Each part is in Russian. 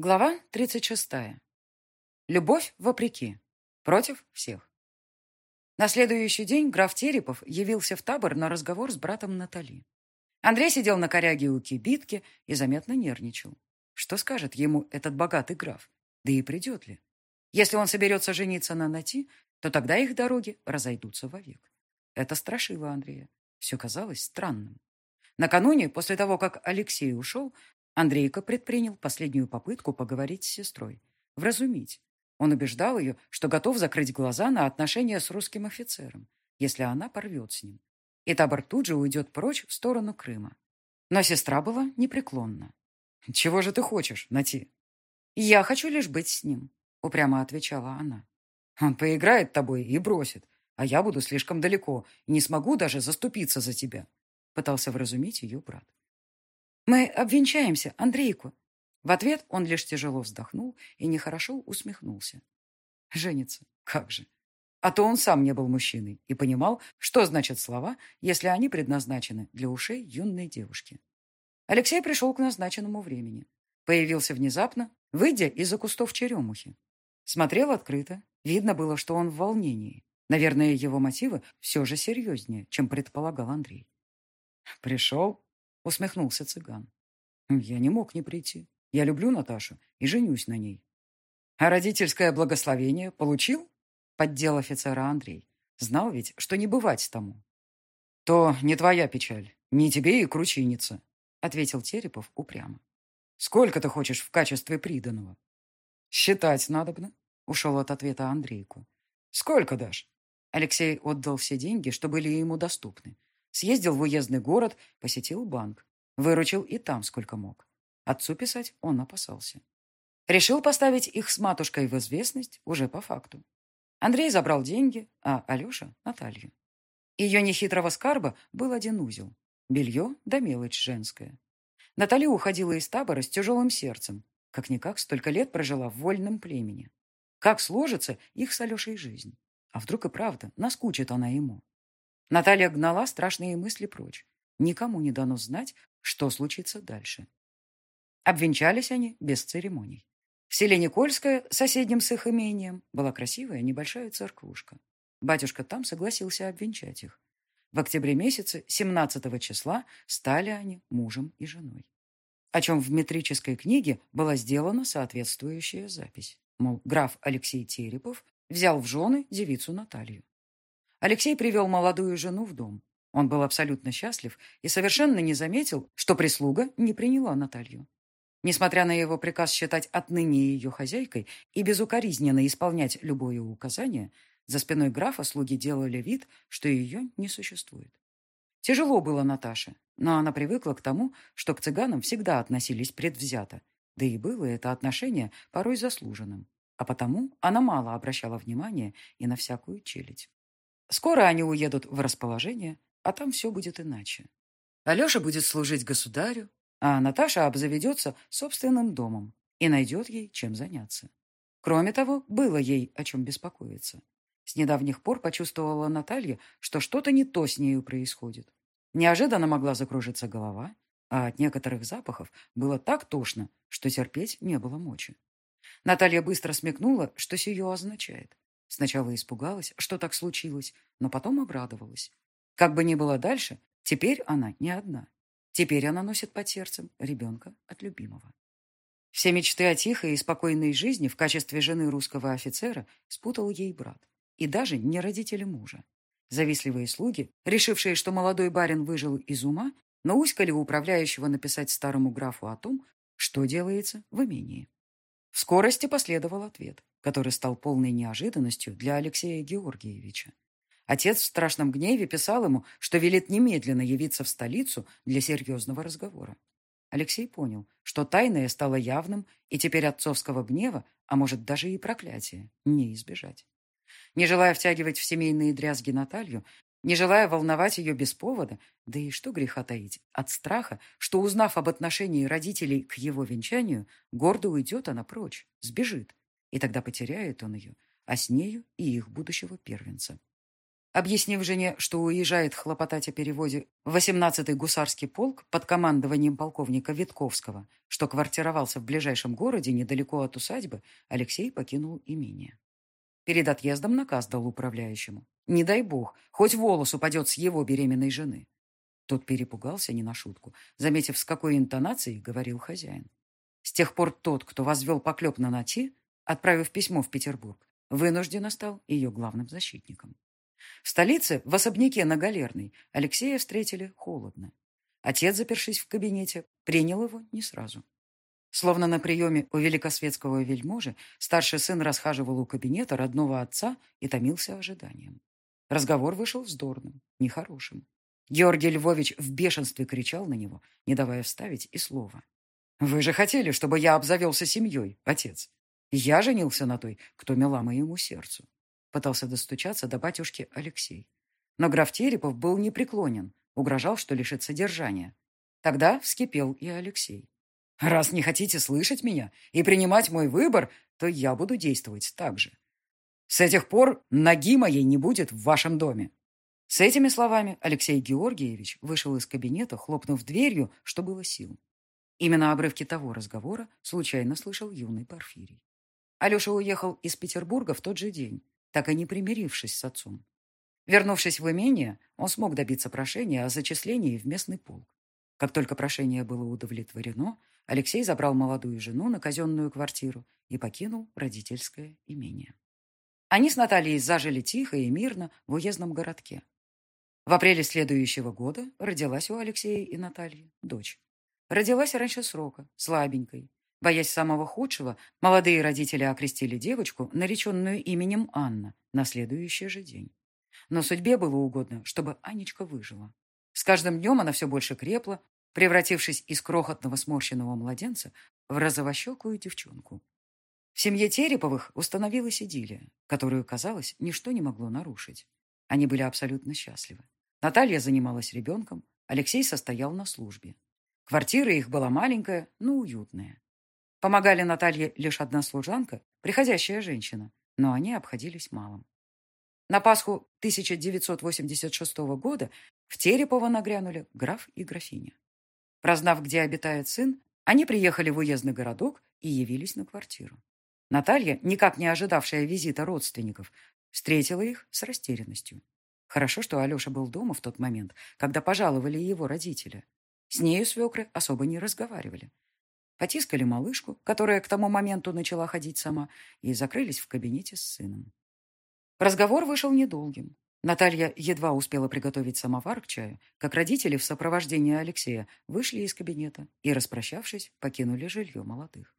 Глава 36. Любовь вопреки. Против всех. На следующий день граф Терепов явился в табор на разговор с братом Натали. Андрей сидел на коряге у кибитки и заметно нервничал. Что скажет ему этот богатый граф? Да и придет ли? Если он соберется жениться на Нати, то тогда их дороги разойдутся вовек. Это страшило Андрея. Все казалось странным. Накануне, после того, как Алексей ушел, Андрейка предпринял последнюю попытку поговорить с сестрой, вразумить. Он убеждал ее, что готов закрыть глаза на отношения с русским офицером, если она порвет с ним. И табор тут же уйдет прочь в сторону Крыма. Но сестра была непреклонна. «Чего же ты хочешь, Нати?» «Я хочу лишь быть с ним», — упрямо отвечала она. «Он поиграет тобой и бросит, а я буду слишком далеко и не смогу даже заступиться за тебя», — пытался вразумить ее брат. «Мы обвенчаемся, Андрейку». В ответ он лишь тяжело вздохнул и нехорошо усмехнулся. «Женится? Как же!» А то он сам не был мужчиной и понимал, что значат слова, если они предназначены для ушей юной девушки. Алексей пришел к назначенному времени. Появился внезапно, выйдя из-за кустов черемухи. Смотрел открыто. Видно было, что он в волнении. Наверное, его мотивы все же серьезнее, чем предполагал Андрей. «Пришел?» Усмехнулся цыган. Я не мог не прийти. Я люблю Наташу и женюсь на ней. А родительское благословение получил? Поддел офицера Андрей. Знал ведь, что не бывать тому. То не твоя печаль, не тебе и кручиниться, ответил Терепов упрямо. Сколько ты хочешь в качестве приданого? Считать надобно, ушел от ответа Андрейку. Сколько дашь? Алексей отдал все деньги, что были ему доступны, Съездил в уездный город, посетил банк. Выручил и там сколько мог. Отцу писать он опасался. Решил поставить их с матушкой в известность уже по факту. Андрей забрал деньги, а Алеша — Наталью. Ее нехитрого скарба был один узел. Белье да мелочь женская. Наталья уходила из табора с тяжелым сердцем. Как-никак столько лет прожила в вольном племени. Как сложится их с Алешей жизнь? А вдруг и правда наскучит она ему? Наталья гнала страшные мысли прочь. Никому не дано знать, что случится дальше. Обвенчались они без церемоний. В селе Никольское, соседнем с их имением, была красивая небольшая церквушка. Батюшка там согласился обвенчать их. В октябре месяце, 17 числа, стали они мужем и женой. О чем в метрической книге была сделана соответствующая запись. Мол, граф Алексей Терепов взял в жены девицу Наталью. Алексей привел молодую жену в дом. Он был абсолютно счастлив и совершенно не заметил, что прислуга не приняла Наталью. Несмотря на его приказ считать отныне ее хозяйкой и безукоризненно исполнять любое указание, за спиной графа слуги делали вид, что ее не существует. Тяжело было Наташе, но она привыкла к тому, что к цыганам всегда относились предвзято, да и было это отношение порой заслуженным, а потому она мало обращала внимания и на всякую челядь. Скоро они уедут в расположение, а там все будет иначе. Алеша будет служить государю, а Наташа обзаведется собственным домом и найдет ей чем заняться. Кроме того, было ей о чем беспокоиться. С недавних пор почувствовала Наталья, что что-то не то с нею происходит. Неожиданно могла закружиться голова, а от некоторых запахов было так тошно, что терпеть не было мочи. Наталья быстро смекнула, что сие означает. Сначала испугалась, что так случилось, но потом обрадовалась. Как бы ни было дальше, теперь она не одна. Теперь она носит под сердцем ребенка от любимого. Все мечты о тихой и спокойной жизни в качестве жены русского офицера спутал ей брат. И даже не родители мужа. Завистливые слуги, решившие, что молодой барин выжил из ума, науськали управляющего написать старому графу о том, что делается в имении. В скорости последовал ответ который стал полной неожиданностью для Алексея Георгиевича. Отец в страшном гневе писал ему, что велит немедленно явиться в столицу для серьезного разговора. Алексей понял, что тайное стало явным, и теперь отцовского гнева, а может даже и проклятия, не избежать. Не желая втягивать в семейные дрязги Наталью, не желая волновать ее без повода, да и что греха таить, от страха, что, узнав об отношении родителей к его венчанию, гордо уйдет она прочь, сбежит, и тогда потеряет он ее, а с нею и их будущего первенца. Объяснив жене, что уезжает хлопотать о переводе в 18-й гусарский полк под командованием полковника Витковского, что квартировался в ближайшем городе недалеко от усадьбы, Алексей покинул имение. Перед отъездом наказ дал управляющему. Не дай бог, хоть волос упадет с его беременной жены. Тот перепугался не на шутку, заметив, с какой интонацией говорил хозяин. С тех пор тот, кто возвел поклеп на Нати, отправив письмо в Петербург, вынужденно стал ее главным защитником. В столице, в особняке на Галерной, Алексея встретили холодно. Отец, запершись в кабинете, принял его не сразу. Словно на приеме у великосветского вельможи, старший сын расхаживал у кабинета родного отца и томился ожиданием. Разговор вышел вздорным, нехорошим. Георгий Львович в бешенстве кричал на него, не давая вставить и слова. «Вы же хотели, чтобы я обзавелся семьей, отец. Я женился на той, кто мила моему сердцу. Пытался достучаться до батюшки Алексей. Но граф Терепов был непреклонен, угрожал, что лишит содержания. Тогда вскипел и Алексей. «Раз не хотите слышать меня и принимать мой выбор, то я буду действовать так же. С этих пор ноги моей не будет в вашем доме». С этими словами Алексей Георгиевич вышел из кабинета, хлопнув дверью, что было сил. Именно обрывки того разговора случайно слышал юный Порфирий. Алеша уехал из Петербурга в тот же день, так и не примирившись с отцом. Вернувшись в имение, он смог добиться прошения о зачислении в местный полк. Как только прошение было удовлетворено, Алексей забрал молодую жену на казенную квартиру и покинул родительское имение. Они с Натальей зажили тихо и мирно в уездном городке. В апреле следующего года родилась у Алексея и Натальи дочь. Родилась раньше срока, слабенькой, Боясь самого худшего, молодые родители окрестили девочку, нареченную именем Анна, на следующий же день. Но судьбе было угодно, чтобы Анечка выжила. С каждым днем она все больше крепла, превратившись из крохотного сморщенного младенца в розовощекую девчонку. В семье Тереповых установилась идиллия, которую, казалось, ничто не могло нарушить. Они были абсолютно счастливы. Наталья занималась ребенком, Алексей состоял на службе. Квартира их была маленькая, но уютная. Помогали Наталье лишь одна служанка, приходящая женщина, но они обходились малым. На Пасху 1986 года в Терепово нагрянули граф и графиня. Прознав, где обитает сын, они приехали в уездный городок и явились на квартиру. Наталья, никак не ожидавшая визита родственников, встретила их с растерянностью. Хорошо, что Алеша был дома в тот момент, когда пожаловали его родители. С нею свекры особо не разговаривали. Потискали малышку, которая к тому моменту начала ходить сама, и закрылись в кабинете с сыном. Разговор вышел недолгим. Наталья едва успела приготовить самовар к чаю, как родители в сопровождении Алексея вышли из кабинета и, распрощавшись, покинули жилье молодых.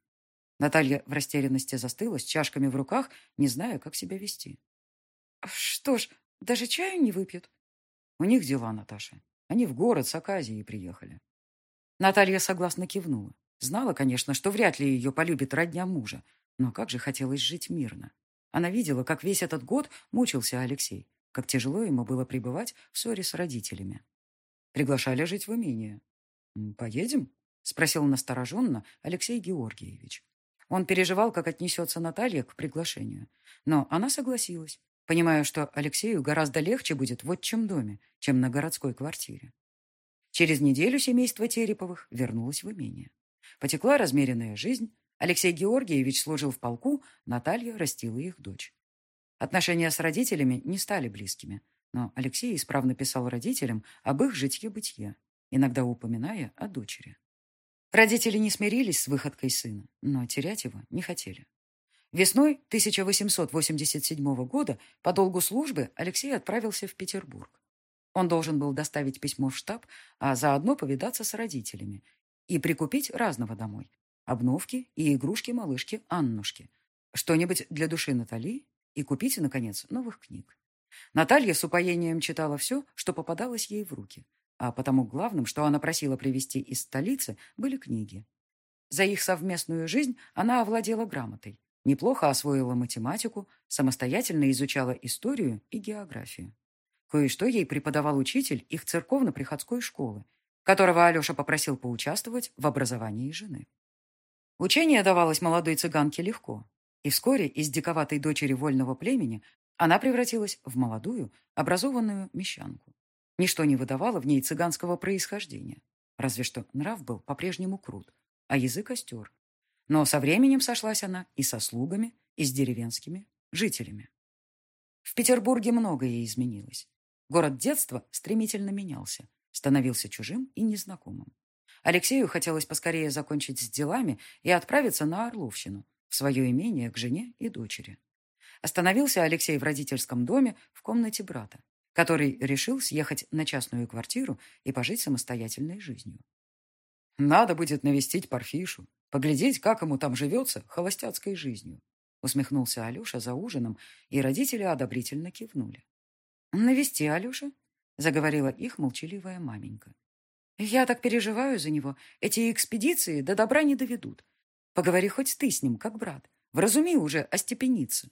Наталья в растерянности застыла с чашками в руках, не зная, как себя вести. «Что ж, даже чаю не выпьют?» «У них дела, Наташа. Они в город с Аказией приехали». Наталья согласно кивнула. Знала, конечно, что вряд ли ее полюбит родня мужа, но как же хотелось жить мирно. Она видела, как весь этот год мучился Алексей, как тяжело ему было пребывать в ссоре с родителями. Приглашали жить в имение. «Поедем?» — спросил настороженно Алексей Георгиевич. Он переживал, как отнесется Наталья к приглашению. Но она согласилась, понимая, что Алексею гораздо легче будет в отчим доме, чем на городской квартире. Через неделю семейство Тереповых вернулось в имение. Потекла размеренная жизнь. Алексей Георгиевич служил в полку, Наталья растила их дочь. Отношения с родителями не стали близкими, но Алексей исправно писал родителям об их житье-бытие, иногда упоминая о дочери. Родители не смирились с выходкой сына, но терять его не хотели. Весной 1887 года по долгу службы Алексей отправился в Петербург. Он должен был доставить письмо в штаб, а заодно повидаться с родителями и прикупить разного домой. Обновки и игрушки малышки Аннушки. Что-нибудь для души Натали и купить, наконец, новых книг. Наталья с упоением читала все, что попадалось ей в руки. А потому главным, что она просила привезти из столицы, были книги. За их совместную жизнь она овладела грамотой, неплохо освоила математику, самостоятельно изучала историю и географию. Кое-что ей преподавал учитель их церковно-приходской школы, которого Алеша попросил поучаствовать в образовании жены. Учение давалось молодой цыганке легко, и вскоре из диковатой дочери вольного племени Она превратилась в молодую, образованную мещанку. Ничто не выдавало в ней цыганского происхождения, разве что нрав был по-прежнему крут, а язык остер. Но со временем сошлась она и со слугами, и с деревенскими жителями. В Петербурге многое изменилось. Город детства стремительно менялся, становился чужим и незнакомым. Алексею хотелось поскорее закончить с делами и отправиться на Орловщину, в свое имение к жене и дочери. Остановился Алексей в родительском доме в комнате брата, который решил съехать на частную квартиру и пожить самостоятельной жизнью. «Надо будет навестить Парфишу, поглядеть, как ему там живется холостяцкой жизнью», усмехнулся Алеша за ужином, и родители одобрительно кивнули. «Навести Алеша?» — заговорила их молчаливая маменька. «Я так переживаю за него. Эти экспедиции до добра не доведут. Поговори хоть ты с ним, как брат. Вразуми уже остепениться».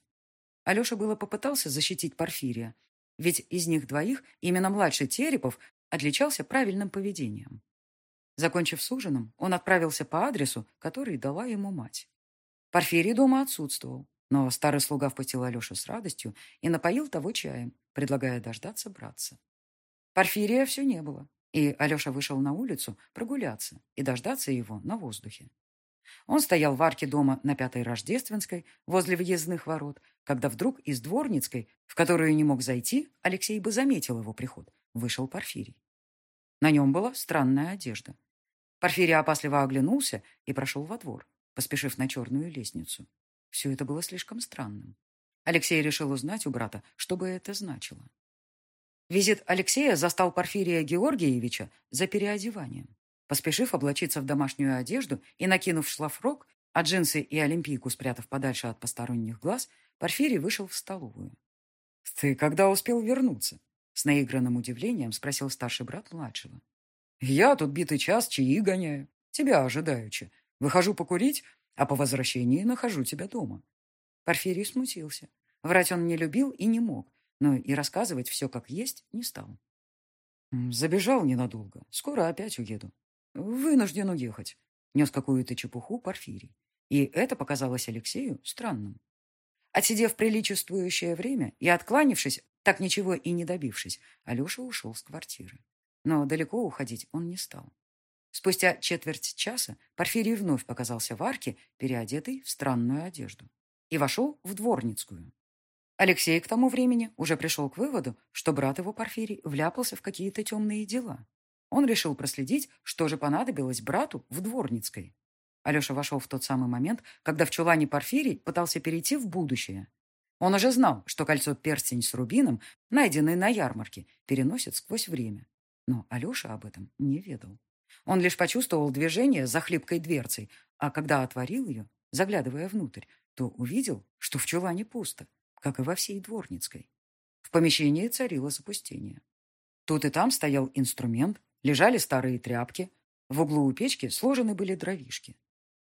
Алеша было попытался защитить Порфирия, ведь из них двоих именно младший Терепов отличался правильным поведением. Закончив с ужином, он отправился по адресу, который дала ему мать. Порфирий дома отсутствовал, но старый слуга впустил Алешу с радостью и напоил того чаем, предлагая дождаться братца. Порфирия все не было, и Алеша вышел на улицу прогуляться и дождаться его на воздухе. Он стоял в арке дома на Пятой Рождественской, возле въездных ворот, когда вдруг из Дворницкой, в которую не мог зайти, Алексей бы заметил его приход, вышел Порфирий. На нем была странная одежда. Порфирий опасливо оглянулся и прошел во двор, поспешив на черную лестницу. Все это было слишком странным. Алексей решил узнать у брата, что бы это значило. Визит Алексея застал Порфирия Георгиевича за переодеванием. Поспешив облачиться в домашнюю одежду и накинув шлафрок, а джинсы и олимпийку спрятав подальше от посторонних глаз, Порфирий вышел в столовую. «Ты когда успел вернуться?» С наигранным удивлением спросил старший брат младшего. «Я тут битый час чаи гоняю. Тебя ожидаючи. Выхожу покурить, а по возвращении нахожу тебя дома». Порфирий смутился. Врать он не любил и не мог, но и рассказывать все как есть не стал. «Забежал ненадолго. Скоро опять уеду. Вынужден уехать. Нес какую-то чепуху Порфирий. И это показалось Алексею странным. Отсидев приличествующее время и откланившись, так ничего и не добившись, Алеша ушел с квартиры. Но далеко уходить он не стал. Спустя четверть часа Порфирий вновь показался в арке, переодетый в странную одежду, и вошел в дворницкую. Алексей к тому времени уже пришел к выводу, что брат его Порфирий вляпался в какие-то темные дела. Он решил проследить, что же понадобилось брату в Дворницкой. Алеша вошел в тот самый момент, когда в чулане Порфирий пытался перейти в будущее. Он уже знал, что кольцо-перстень с рубином, найденное на ярмарке, переносит сквозь время. Но Алеша об этом не ведал. Он лишь почувствовал движение за хлипкой дверцей, а когда отворил ее, заглядывая внутрь, то увидел, что в чулане пусто, как и во всей Дворницкой. В помещении царило запустение. Тут и там стоял инструмент, Лежали старые тряпки. В углу у печки сложены были дровишки.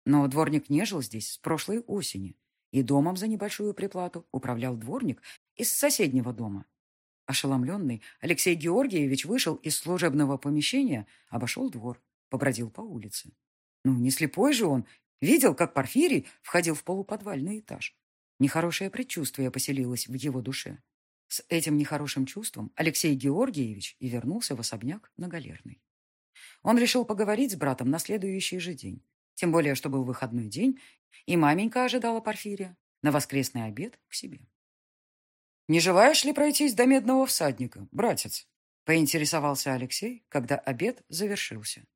Но дворник не жил здесь с прошлой осени, и домом за небольшую приплату управлял дворник из соседнего дома. Ошеломленный, Алексей Георгиевич вышел из служебного помещения, обошел двор, побродил по улице. Ну, не слепой же он, видел, как Порфирий входил в полуподвальный этаж. Нехорошее предчувствие поселилось в его душе. С этим нехорошим чувством Алексей Георгиевич и вернулся в особняк на Галерной. Он решил поговорить с братом на следующий же день. Тем более, что был выходной день, и маменька ожидала Порфирия на воскресный обед к себе. «Не желаешь ли пройтись до медного всадника, братец?» поинтересовался Алексей, когда обед завершился.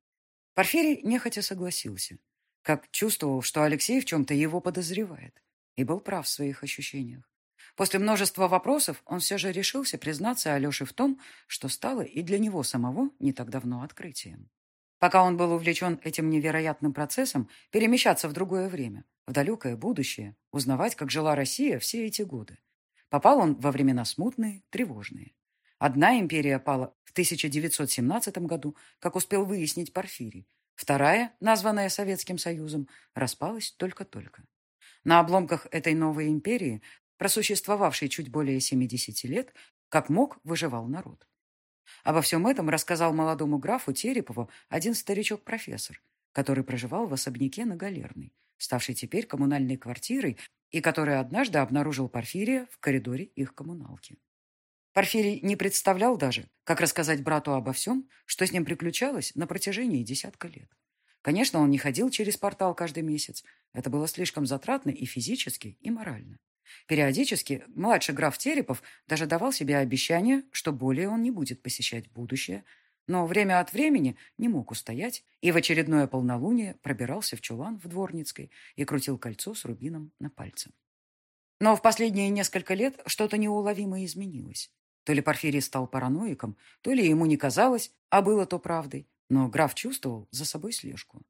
Порфирий нехотя согласился, как чувствовал, что Алексей в чем-то его подозревает, и был прав в своих ощущениях. После множества вопросов он все же решился признаться Алёше в том, что стало и для него самого не так давно открытием. Пока он был увлечен этим невероятным процессом, перемещаться в другое время, в далекое будущее, узнавать, как жила Россия все эти годы. Попал он во времена смутные, тревожные. Одна империя пала в 1917 году, как успел выяснить Порфирий. Вторая, названная Советским Союзом, распалась только-только. На обломках этой новой империи просуществовавший чуть более 70 лет, как мог, выживал народ. Обо всем этом рассказал молодому графу Терепову один старичок-профессор, который проживал в особняке на Галерной, ставшей теперь коммунальной квартирой, и который однажды обнаружил Порфирия в коридоре их коммуналки. Порфирий не представлял даже, как рассказать брату обо всем, что с ним приключалось на протяжении десятка лет. Конечно, он не ходил через портал каждый месяц. Это было слишком затратно и физически, и морально. Периодически младший граф Терепов даже давал себе обещание, что более он не будет посещать будущее, но время от времени не мог устоять и в очередное полнолуние пробирался в чулан в Дворницкой и крутил кольцо с рубином на пальце. Но в последние несколько лет что-то неуловимо изменилось. То ли Порфирий стал параноиком, то ли ему не казалось, а было то правдой, но граф чувствовал за собой слежку.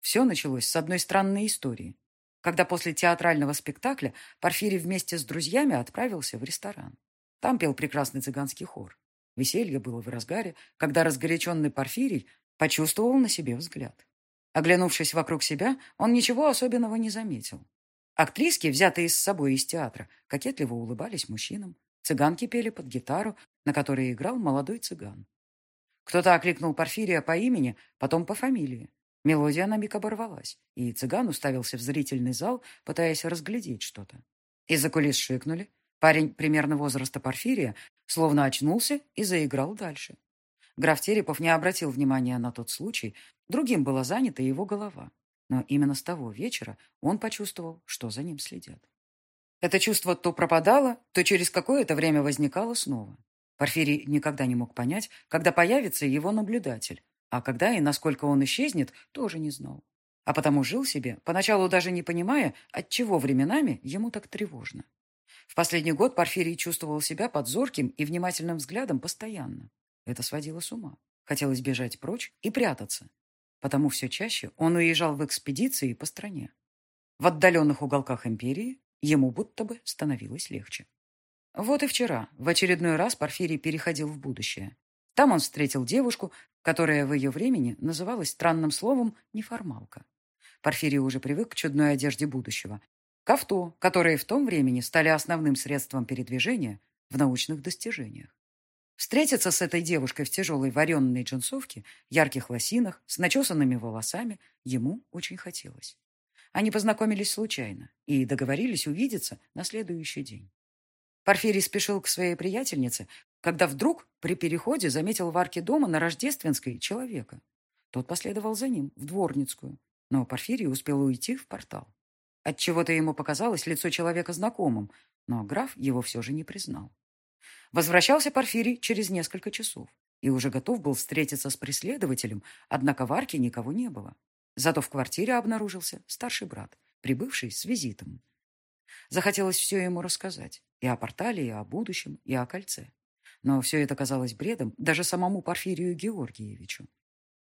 Все началось с одной странной истории – когда после театрального спектакля Порфирий вместе с друзьями отправился в ресторан. Там пел прекрасный цыганский хор. Веселье было в разгаре, когда разгоряченный Порфирий почувствовал на себе взгляд. Оглянувшись вокруг себя, он ничего особенного не заметил. Актриски, взятые с собой из театра, кокетливо улыбались мужчинам. Цыганки пели под гитару, на которой играл молодой цыган. Кто-то окликнул Порфирия по имени, потом по фамилии. Мелодия на миг оборвалась, и цыган уставился в зрительный зал, пытаясь разглядеть что-то. Из-за кулис шикнули. Парень примерно возраста Порфирия словно очнулся и заиграл дальше. Граф Терепов не обратил внимания на тот случай, другим была занята его голова. Но именно с того вечера он почувствовал, что за ним следят. Это чувство то пропадало, то через какое-то время возникало снова. Порфирий никогда не мог понять, когда появится его наблюдатель, а когда и насколько он исчезнет, тоже не знал. А потому жил себе, поначалу даже не понимая, от чего временами ему так тревожно. В последний год Порфирий чувствовал себя под зорким и внимательным взглядом постоянно. Это сводило с ума. Хотелось бежать прочь и прятаться. Потому все чаще он уезжал в экспедиции по стране. В отдаленных уголках империи ему будто бы становилось легче. Вот и вчера в очередной раз Порфирий переходил в будущее. Там он встретил девушку, которая в ее времени называлась странным словом «неформалка». Порфирий уже привык к чудной одежде будущего, к авто, которые в том времени стали основным средством передвижения в научных достижениях. Встретиться с этой девушкой в тяжелой варенной джинсовке, ярких лосинах, с начесанными волосами ему очень хотелось. Они познакомились случайно и договорились увидеться на следующий день. Порфирий спешил к своей приятельнице, когда вдруг при переходе заметил в арке дома на Рождественской человека. Тот последовал за ним, в Дворницкую, но Порфирий успел уйти в портал. Отчего-то ему показалось лицо человека знакомым, но граф его все же не признал. Возвращался Порфирий через несколько часов и уже готов был встретиться с преследователем, однако в арке никого не было. Зато в квартире обнаружился старший брат, прибывший с визитом. Захотелось все ему рассказать. И о портале, и о будущем, и о кольце. Но все это казалось бредом даже самому Порфирию Георгиевичу.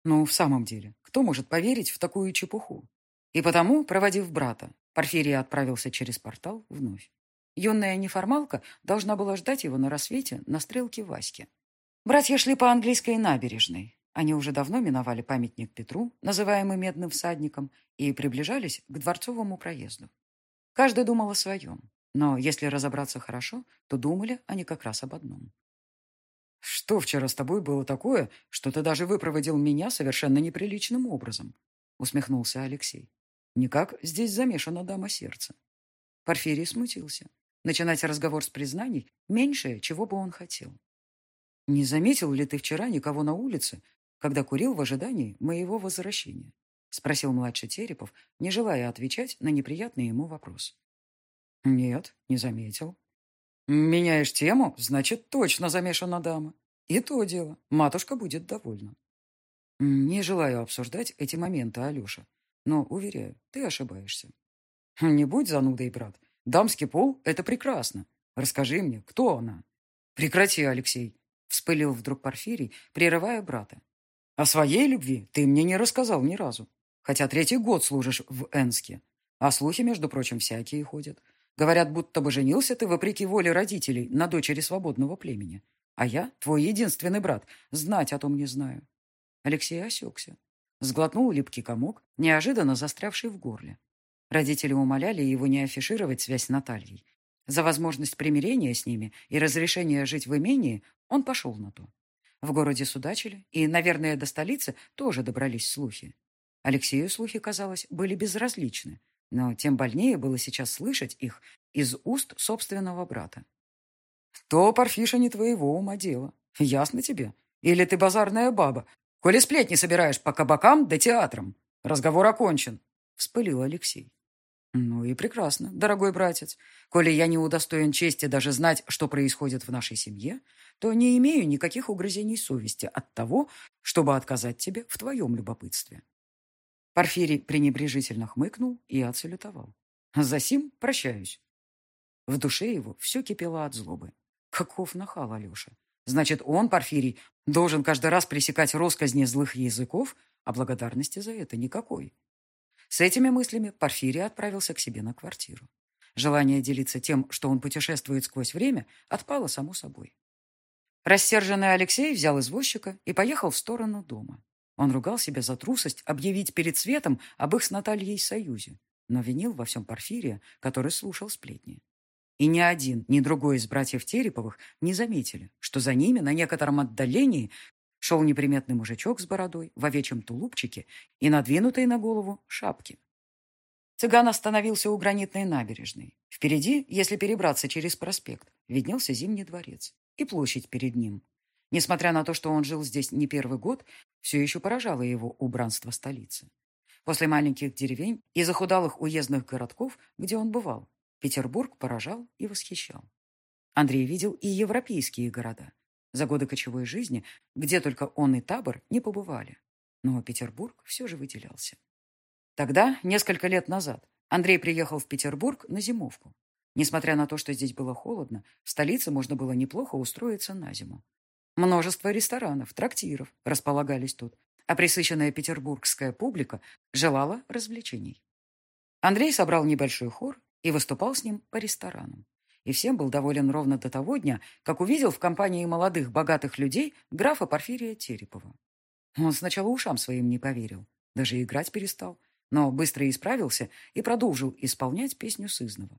Ну, в самом деле, кто может поверить в такую чепуху? И потому, проводив брата, Порфирий отправился через портал вновь. Юная неформалка должна была ждать его на рассвете на стрелке Васьки. Братья шли по английской набережной. Они уже давно миновали памятник Петру, называемый Медным всадником, и приближались к дворцовому проезду. Каждый думал о своем, но если разобраться хорошо, то думали они как раз об одном. «Что вчера с тобой было такое, что ты даже выпроводил меня совершенно неприличным образом?» усмехнулся Алексей. «Никак здесь замешана дама сердца». Порфирий смутился. Начинать разговор с признаний меньшее, чего бы он хотел. «Не заметил ли ты вчера никого на улице, когда курил в ожидании моего возвращения?» спросил младший Терепов, не желая отвечать на неприятный ему вопрос. «Нет, не заметил», «Меняешь тему, значит, точно замешана дама. И то дело, матушка будет довольна». «Не желаю обсуждать эти моменты, Алеша, но, уверяю, ты ошибаешься». «Не будь занудой, брат. Дамский пол — это прекрасно. Расскажи мне, кто она?» «Прекрати, Алексей», — вспылил вдруг Порфирий, прерывая брата. «О своей любви ты мне не рассказал ни разу, хотя третий год служишь в Энске. А слухи, между прочим, всякие ходят. Говорят, будто бы женился ты, вопреки воле родителей, на дочери свободного племени. А я, твой единственный брат, знать о том не знаю. Алексей осекся. Сглотнул липкий комок, неожиданно застрявший в горле. Родители умоляли его не афишировать связь с Натальей. За возможность примирения с ними и разрешения жить в имении он пошел на то. В городе судачили, и, наверное, до столицы тоже добрались слухи. Алексею слухи, казалось, были безразличны, но тем больнее было сейчас слышать их из уст собственного брата. «То, Парфиша, не твоего ума дело. Ясно тебе? Или ты базарная баба, коли сплетни собираешь по кабакам да театрам? Разговор окончен», — вспылил Алексей. «Ну и прекрасно, дорогой братец. Коли я не удостоен чести даже знать, что происходит в нашей семье, то не имею никаких угрызений совести от того, чтобы отказать тебе в твоем любопытстве». Порфирий пренебрежительно хмыкнул и отсалютовал. «Засим прощаюсь». В душе его все кипело от злобы. Каков нахал Алеша. Значит, он, Порфирий, должен каждый раз пресекать росказни злых языков, а благодарности за это никакой. С этими мыслями Порфирий отправился к себе на квартиру. Желание делиться тем, что он путешествует сквозь время, отпало само собой. Рассерженный Алексей взял извозчика и поехал в сторону дома. Он ругал себя за трусость объявить перед светом об их с Натальей союзе, но винил во всем Порфирия, который слушал сплетни. И ни один, ни другой из братьев Тереповых не заметили, что за ними на некотором отдалении шел неприметный мужичок с бородой в овечьем тулупчике и надвинутой на голову шапки. Цыган остановился у гранитной набережной. Впереди, если перебраться через проспект, виднелся Зимний дворец и площадь перед ним. Несмотря на то, что он жил здесь не первый год, все еще поражало его убранство столицы. После маленьких деревень и захудалых уездных городков, где он бывал, Петербург поражал и восхищал. Андрей видел и европейские города, за годы кочевой жизни, где только он и табор не побывали. Но Петербург все же выделялся. Тогда, несколько лет назад, Андрей приехал в Петербург на зимовку. Несмотря на то, что здесь было холодно, в столице можно было неплохо устроиться на зиму. Множество ресторанов, трактиров располагались тут, а присыщенная петербургская публика желала развлечений. Андрей собрал небольшой хор и выступал с ним по ресторанам и всем был доволен ровно до того дня, как увидел в компании молодых богатых людей графа Порфирия Терепова. Он сначала ушам своим не поверил, даже играть перестал, но быстро исправился и продолжил исполнять песню Сызнова.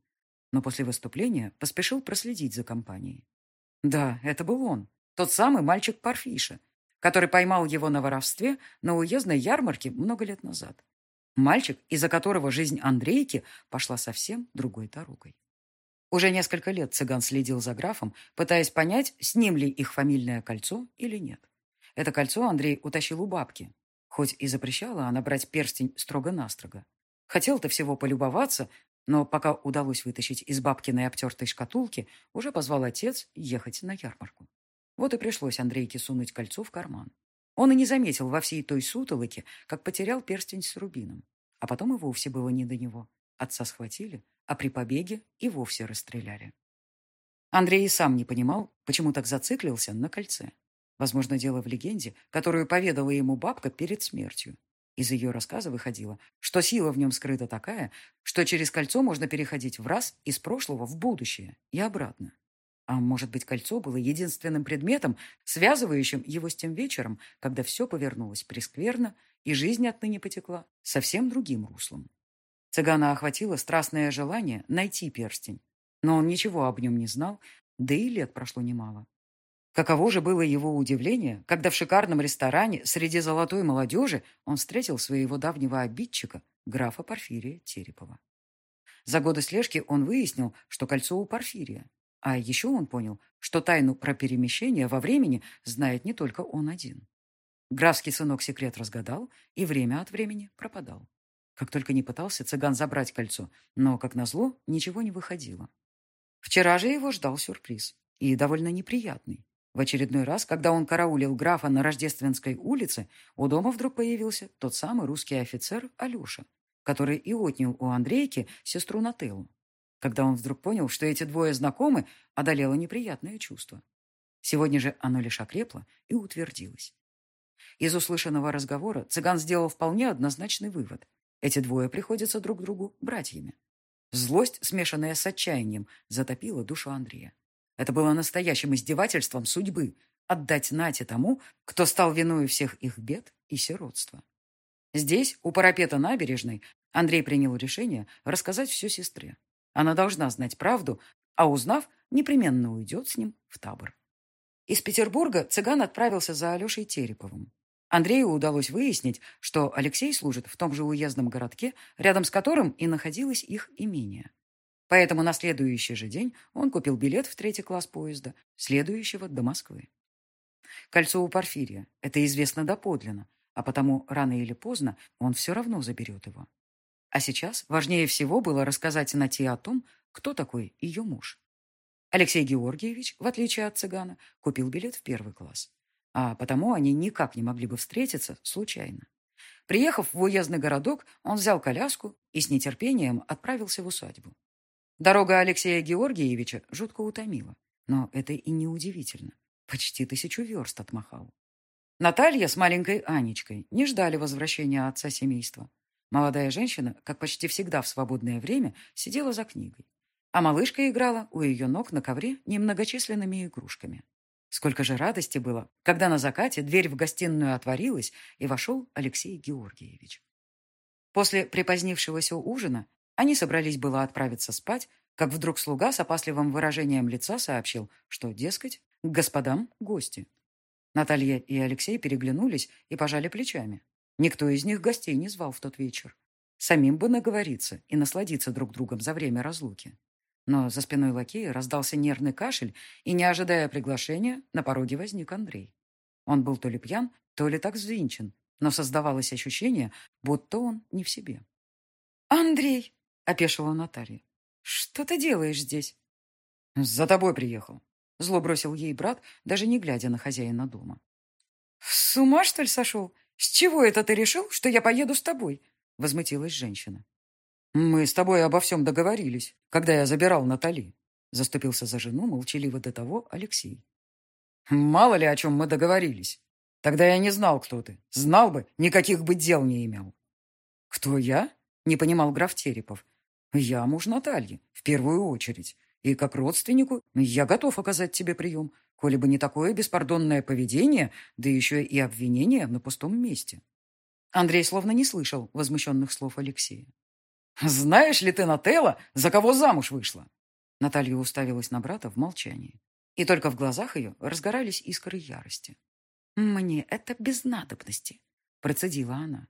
Но после выступления поспешил проследить за компанией. Да, это был он, тот самый мальчик Парфиша, который поймал его на воровстве на уездной ярмарке много лет назад. Мальчик, из-за которого жизнь Андрейки пошла совсем другой дорогой. Уже несколько лет цыган следил за графом, пытаясь понять, с ним ли их фамильное кольцо или нет. Это кольцо Андрей утащил у бабки, хоть и запрещала она брать перстень строго-настрого. Хотел-то всего полюбоваться, но пока удалось вытащить из бабкиной обтертой шкатулки, уже позвал отец ехать на ярмарку. Вот и пришлось Андрейке сунуть кольцо в карман. Он и не заметил во всей той сутолоке, как потерял перстень с рубином. А потом и вовсе было не до него. Отца схватили, а при побеге и вовсе расстреляли. Андрей и сам не понимал, почему так зациклился на кольце. Возможно, дело в легенде, которую поведала ему бабка перед смертью. Из ее рассказа выходило, что сила в нем скрыта такая, что через кольцо можно переходить в раз из прошлого в будущее и обратно. А может быть, кольцо было единственным предметом, связывающим его с тем вечером, когда все повернулось прескверно, и жизнь отныне потекла совсем другим руслом. Цыгана охватило страстное желание найти перстень. Но он ничего об нем не знал, да и лет прошло немало. Каково же было его удивление, когда в шикарном ресторане среди золотой молодежи он встретил своего давнего обидчика, графа Порфирия Терепова. За годы слежки он выяснил, что кольцо у Порфирия. А еще он понял, что тайну про перемещение во времени знает не только он один. Графский сынок секрет разгадал и время от времени пропадал. Как только не пытался цыган забрать кольцо, но, как назло, ничего не выходило. Вчера же его ждал сюрприз, и довольно неприятный. В очередной раз, когда он караулил графа на Рождественской улице, у дома вдруг появился тот самый русский офицер Алеша, который и отнял у Андрейки сестру Нателлу. Когда он вдруг понял, что эти двое знакомы, одолело неприятное чувство. Сегодня же оно лишь окрепло и утвердилось. Из услышанного разговора цыган сделал вполне однозначный вывод. Эти двое приходятся друг другу братьями. Злость, смешанная с отчаянием, затопила душу Андрея. Это было настоящим издевательством судьбы отдать Нате тому, кто стал виной всех их бед и сиротства. Здесь, у парапета набережной, Андрей принял решение рассказать все сестре. Она должна знать правду, а узнав, непременно уйдет с ним в табор. Из Петербурга цыган отправился за Алешей Тереповым. Андрею удалось выяснить, что Алексей служит в том же уездном городке, рядом с которым и находилось их имение. Поэтому на следующий же день он купил билет в третий класс поезда, следующего до Москвы. Кольцо у Порфирия. Это известно доподлинно, а потому рано или поздно он все равно заберет его. А сейчас важнее всего было рассказать Нате о том, кто такой ее муж. Алексей Георгиевич, в отличие от цыгана, купил билет в первый класс а потому они никак не могли бы встретиться случайно. Приехав в уездный городок, он взял коляску и с нетерпением отправился в усадьбу. Дорога Алексея Георгиевича жутко утомила, но это и не удивительно. Почти тысячу верст отмахал. Наталья с маленькой Анечкой не ждали возвращения отца семейства. Молодая женщина, как почти всегда в свободное время, сидела за книгой, а малышка играла у ее ног на ковре немногочисленными игрушками. Сколько же радости было, когда на закате дверь в гостиную отворилась, и вошел Алексей Георгиевич. После припозднившегося ужина они собрались было отправиться спать, как вдруг слуга с опасливым выражением лица сообщил, что, дескать, к господам гости. Наталья и Алексей переглянулись и пожали плечами. Никто из них гостей не звал в тот вечер. Самим бы наговориться и насладиться друг другом за время разлуки. Но за спиной лакея раздался нервный кашель, и, не ожидая приглашения, на пороге возник Андрей. Он был то ли пьян, то ли так взвинчен, но создавалось ощущение, будто он не в себе. «Андрей!» — опешила Наталья. «Что ты делаешь здесь?» «За тобой приехал», — зло бросил ей брат, даже не глядя на хозяина дома. «С ума, что ли, сошел? С чего это ты решил, что я поеду с тобой?» — возмутилась женщина. «Мы с тобой обо всем договорились, когда я забирал Натали», заступился за жену молчаливо до того Алексей. «Мало ли, о чем мы договорились. Тогда я не знал, кто ты. Знал бы, никаких бы дел не имел». «Кто я?» — не понимал граф Терепов. «Я муж Натальи, в первую очередь. И как родственнику я готов оказать тебе прием, коли бы не такое беспардонное поведение, да еще и обвинение на пустом месте». Андрей словно не слышал возмущенных слов Алексея. «Знаешь ли ты, Нателла, за кого замуж вышла?» Наталья уставилась на брата в молчании. И только в глазах ее разгорались искры ярости. «Мне это без надобности», — процедила она.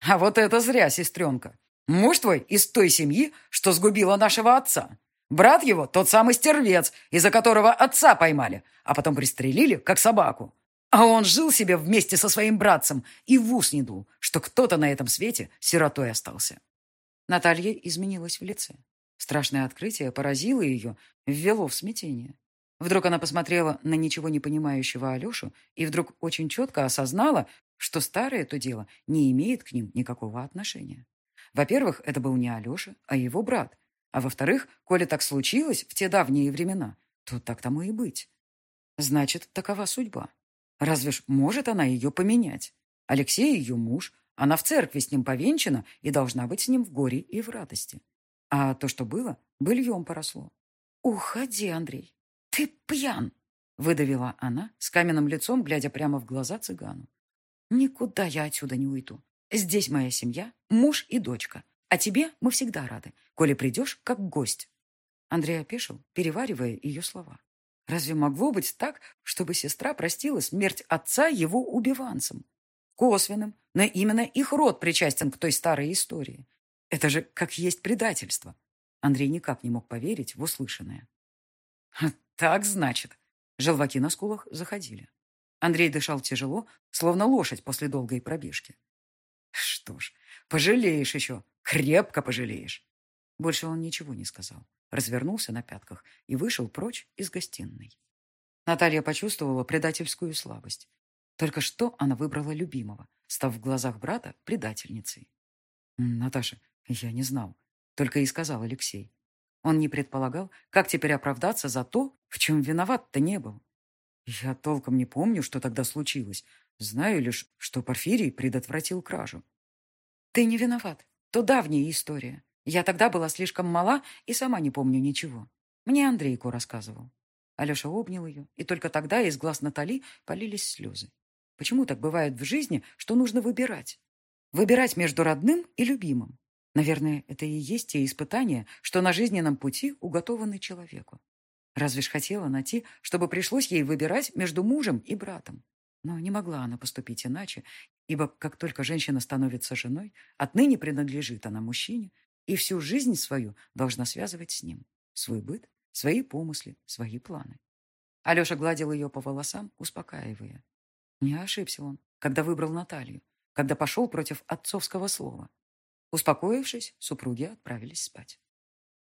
«А вот это зря, сестренка. Муж твой из той семьи, что сгубила нашего отца. Брат его тот самый стервец, из-за которого отца поймали, а потом пристрелили, как собаку. А он жил себе вместе со своим братцем и в ус не дул, что кто-то на этом свете сиротой остался. Наталья изменилась в лице. Страшное открытие поразило ее, ввело в смятение. Вдруг она посмотрела на ничего не понимающего Алешу и вдруг очень четко осознала, что старое то дело не имеет к ним никакого отношения. Во-первых, это был не Алеша, а его брат. А во-вторых, коли так случилось в те давние времена, то так тому и быть. Значит, такова судьба. Разве ж может она ее поменять? Алексей ее муж, она в церкви с ним повенчана и должна быть с ним в горе и в радости. А то, что было, быльем поросло. «Уходи, Андрей, ты пьян!» выдавила она с каменным лицом, глядя прямо в глаза цыгану. «Никуда я отсюда не уйду. Здесь моя семья, муж и дочка. А тебе мы всегда рады, коли придешь как гость». Андрей опешил, переваривая ее слова. Разве могло быть так, чтобы сестра простила смерть отца его убиванцам? косвенным, но именно их род причастен к той старой истории. Это же как есть предательство. Андрей никак не мог поверить в услышанное. «Так, значит». Желваки на скулах заходили. Андрей дышал тяжело, словно лошадь после долгой пробежки. «Что ж, пожалеешь еще, крепко пожалеешь». Больше он ничего не сказал, развернулся на пятках и вышел прочь из гостиной. Наталья почувствовала предательскую слабость. Только что она выбрала любимого, став в глазах брата предательницей. «Наташа, я не знал», — только и сказал Алексей. Он не предполагал, как теперь оправдаться за то, в чем виноват-то не был. Я толком не помню, что тогда случилось. Знаю лишь, что Порфирий предотвратил кражу. Ты не виноват. То давняя история. Я тогда была слишком мала и сама не помню ничего. Мне Андрейку рассказывал. Алеша обнял ее, и только тогда из глаз Натали полились слезы. Почему так бывает в жизни, что нужно выбирать? Выбирать между родным и любимым. Наверное, это и есть те испытания, что на жизненном пути уготованы человеку. Разве ж хотела найти, чтобы пришлось ей выбирать между мужем и братом? Но не могла она поступить иначе, ибо как только женщина становится женой, отныне принадлежит она мужчине и всю жизнь свою должна связывать с ним. Свой быт, свои помысли, свои планы. Алеша гладил ее по волосам, успокаивая. Не ошибся он, когда выбрал Наталью, когда пошел против отцовского слова. Успокоившись, супруги отправились спать.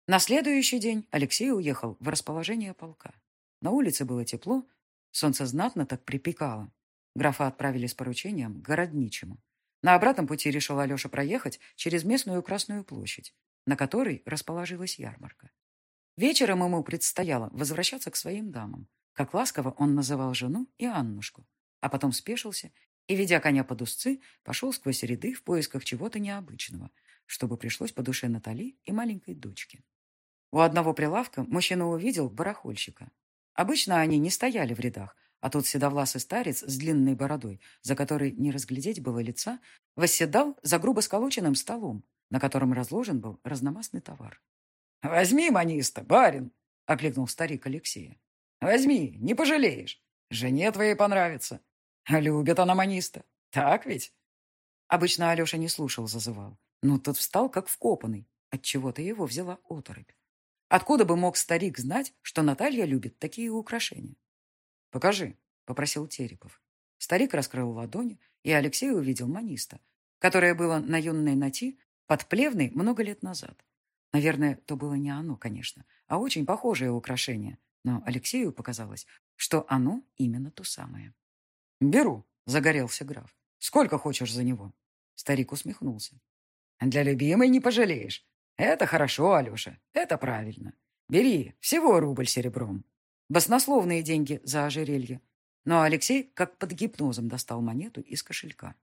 На следующий день Алексей уехал в расположение полка. На улице было тепло, солнце знатно так припекало. Графа отправили с поручением к городничему. На обратном пути решил Алеша проехать через местную Красную площадь, на которой расположилась ярмарка. Вечером ему предстояло возвращаться к своим дамам. Как ласково он называл жену и Аннушку, а потом спешился и, ведя коня под узцы, пошел сквозь ряды в поисках чего-то необычного, чтобы пришлось по душе Натали и маленькой дочке. У одного прилавка мужчина увидел барахольщика. Обычно они не стояли в рядах, а тут седовласый старец с длинной бородой, за которой не разглядеть было лица, восседал за грубо сколоченным столом, на котором разложен был разномастный товар. «Возьми, маниста, барин!» — окликнул старик Алексея. «Возьми, не пожалеешь. Жене твоей понравится. Любит она маниста. Так ведь?» Обычно Алеша не слушал, зазывал. Но тот встал, как вкопанный. Отчего-то его взяла оторопь. Откуда бы мог старик знать, что Наталья любит такие украшения? «Покажи», — попросил Терепов. Старик раскрыл ладони, и Алексей увидел маниста, которое было на юной нати под плевной много лет назад. Наверное, то было не оно, конечно, а очень похожее украшение, но Алексею показалось, что оно именно то самое. «Беру», — загорелся граф. «Сколько хочешь за него?» Старик усмехнулся. «Для любимой не пожалеешь. Это хорошо, Алеша, это правильно. Бери, всего рубль серебром. Баснословные деньги за ожерелье. Но Алексей как под гипнозом достал монету из кошелька.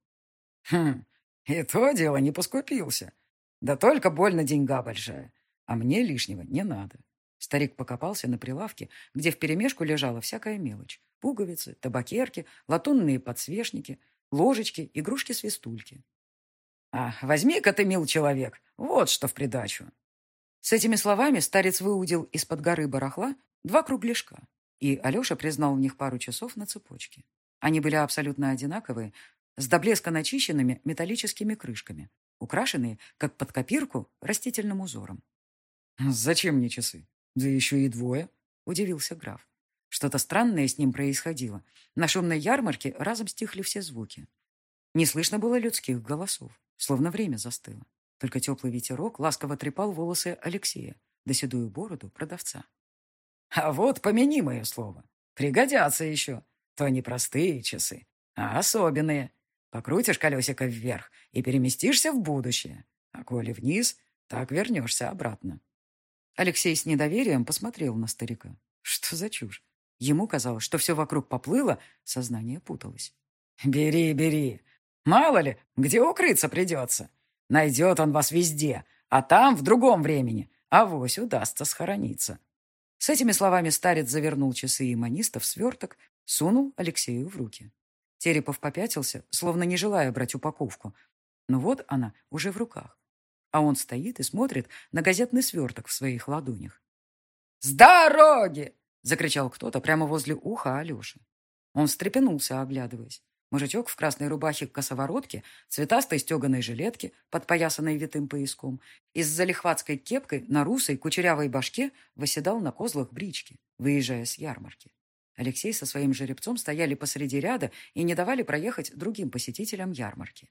Хм, и то дело не поскупился. Да только больно деньга большая. А мне лишнего не надо. Старик покопался на прилавке, где вперемешку лежала всякая мелочь. Пуговицы, табакерки, латунные подсвечники, ложечки, игрушки-свистульки. «А, возьми-ка ты, мил человек, вот что в придачу». С этими словами старец выудил из-под горы барахла Два кругляшка. И Алеша признал в них пару часов на цепочке. Они были абсолютно одинаковые, с до блеска начищенными металлическими крышками, украшенные, как под копирку, растительным узором. «Зачем мне часы? Да еще и двое», — удивился граф. Что-то странное с ним происходило. На шумной ярмарке разом стихли все звуки. Не слышно было людских голосов, словно время застыло. Только теплый ветерок ласково трепал волосы Алексея, да седую бороду продавца. А вот помяни мое слово. Пригодятся еще. То не простые часы, а особенные. Покрутишь колесико вверх и переместишься в будущее. А коли вниз, так вернешься обратно. Алексей с недоверием посмотрел на старика. Что за чушь? Ему казалось, что все вокруг поплыло, сознание путалось. «Бери, бери. Мало ли, где укрыться придется. Найдет он вас везде, а там, в другом времени, авось удастся схорониться». С этими словами старец завернул часы и маниста в сверток, сунул Алексею в руки. Терепов попятился, словно не желая брать упаковку. Но вот она уже в руках. А он стоит и смотрит на газетный сверток в своих ладонях. «С дороги!» — закричал кто-то прямо возле уха Алеши. Он встрепенулся, оглядываясь. Мужичок в красной рубахе косоворотке, цветастой стеганой жилетке, подпоясанной витым пояском, и с залихватской кепкой на русой кучерявой башке восседал на козлах брички, выезжая с ярмарки. Алексей со своим жеребцом стояли посреди ряда и не давали проехать другим посетителям ярмарки.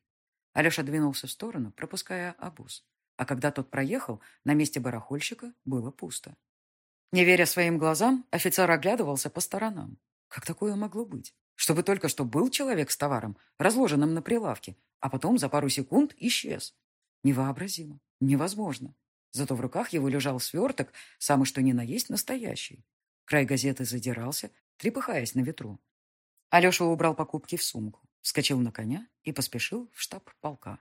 Алеша двинулся в сторону, пропуская обоз. А когда тот проехал, на месте барахольщика было пусто. Не веря своим глазам, офицер оглядывался по сторонам. Как такое могло быть? Чтобы только что был человек с товаром, разложенным на прилавке, а потом за пару секунд исчез. Невообразимо. Невозможно. Зато в руках его лежал сверток, самый что ни на есть настоящий. Край газеты задирался, трепыхаясь на ветру. Алеша убрал покупки в сумку, вскочил на коня и поспешил в штаб полка.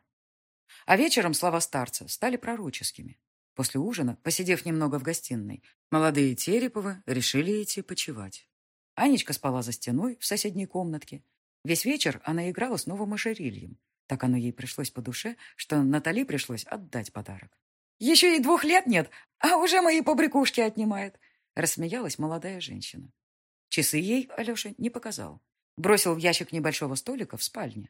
А вечером слова старца стали пророческими. После ужина, посидев немного в гостиной, молодые Тереповы решили идти почевать. Анечка спала за стеной в соседней комнатке. Весь вечер она играла с новым ожерельем. Так оно ей пришлось по душе, что Натали пришлось отдать подарок. «Еще и двух лет нет, а уже мои побрякушки отнимает», рассмеялась молодая женщина. Часы ей Алеша не показал. Бросил в ящик небольшого столика в спальне.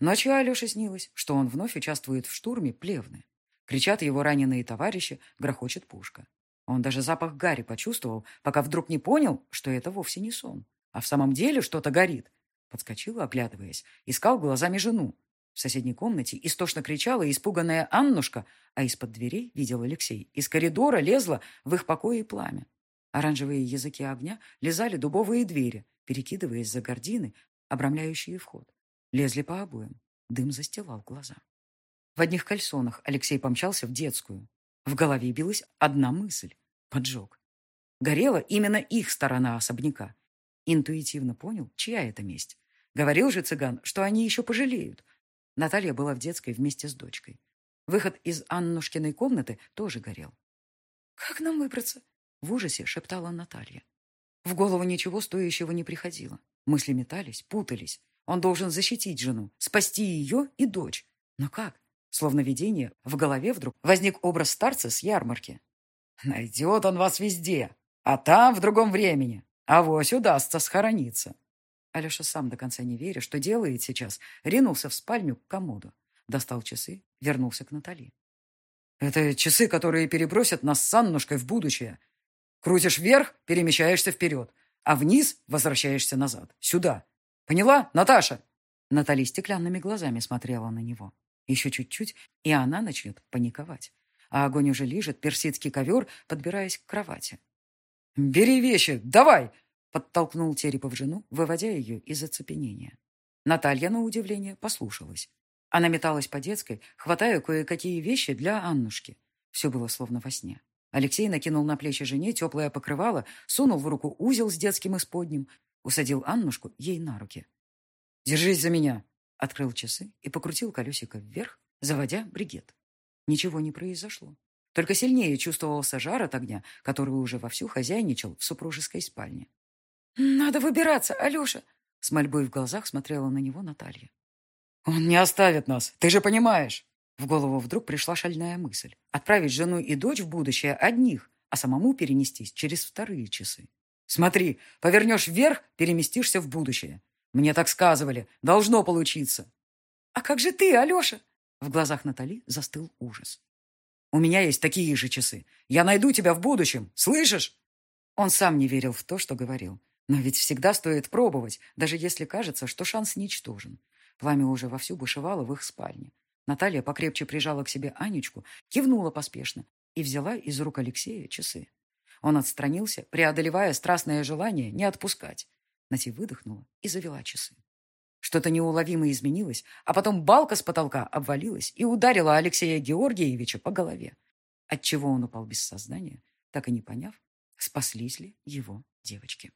Ночью Алёше снилось, что он вновь участвует в штурме Плевны. Кричат его раненые товарищи, грохочет пушка. Он даже запах гари почувствовал, пока вдруг не понял, что это вовсе не сон, а в самом деле что-то горит. Подскочил, оглядываясь, искал глазами жену. В соседней комнате истошно кричала испуганная Аннушка, а из-под дверей, видел Алексей, из коридора лезло в их покое пламя. Оранжевые языки огня лизали дубовые двери, перекидываясь за гардины, обрамляющие вход. Лезли по обоям. Дым застилал глаза. В одних кальсонах Алексей помчался в детскую. В голове билась одна мысль — поджог. Горела именно их сторона особняка. Интуитивно понял, чья это месть. Говорил же цыган, что они еще пожалеют. Наталья была в детской вместе с дочкой. Выход из Аннушкиной комнаты тоже горел. «Как нам выбраться?» — в ужасе шептала Наталья. В голову ничего стоящего не приходило. Мысли метались, путались. Он должен защитить жену, спасти ее и дочь. Но как? Словно видение, в голове вдруг возник образ старца с ярмарки. «Найдет он вас везде, а там в другом времени. А вось удастся схорониться». Алеша сам до конца не веря, что делает сейчас, ринулся в спальню к комоду. Достал часы, вернулся к Натали. «Это часы, которые перебросят нас с Аннушкой в будущее. Крутишь вверх — перемещаешься вперед, а вниз — возвращаешься назад, сюда. Поняла, Наташа?» Натали стеклянными глазами смотрела на него. Еще чуть-чуть, и она начнет паниковать. А огонь уже лижет персидский ковер, подбираясь к кровати. «Бери вещи, давай!» Подтолкнул Терепов жену, выводя ее из оцепенения. Наталья, на удивление, послушалась. Она металась по детской, хватая кое-какие вещи для Аннушки. Все было словно во сне. Алексей накинул на плечи жене теплое покрывало, сунул в руку узел с детским исподним, Усадил Аннушку ей на руки. «Держись за меня!» Открыл часы и покрутил колесико вверх, заводя бригет. Ничего не произошло. Только сильнее чувствовался жар от огня, который уже вовсю хозяйничал в супружеской спальне. «Надо выбираться, Алеша!» С мольбой в глазах смотрела на него Наталья. «Он не оставит нас, ты же понимаешь!» В голову вдруг пришла шальная мысль. Отправить жену и дочь в будущее одних, а самому перенестись через вторые часы. Смотри, повернешь вверх, переместишься в будущее. Мне так сказывали. Должно получиться. А как же ты, Алеша? В глазах Натали застыл ужас. У меня есть такие же часы. Я найду тебя в будущем. Слышишь? Он сам не верил в то, что говорил. Но ведь всегда стоит пробовать, даже если кажется, что шанс ничтожен. Пламя уже вовсю бушевало в их спальне. Наталья покрепче прижала к себе Анечку, кивнула поспешно и взяла из рук Алексея часы. Он отстранился, преодолевая страстное желание не отпускать. Нати выдохнула и завела часы. Что-то неуловимо изменилось, а потом балка с потолка обвалилась и ударила Алексея Георгиевича по голове, отчего он упал без сознания, так и не поняв, спаслись ли его девочки.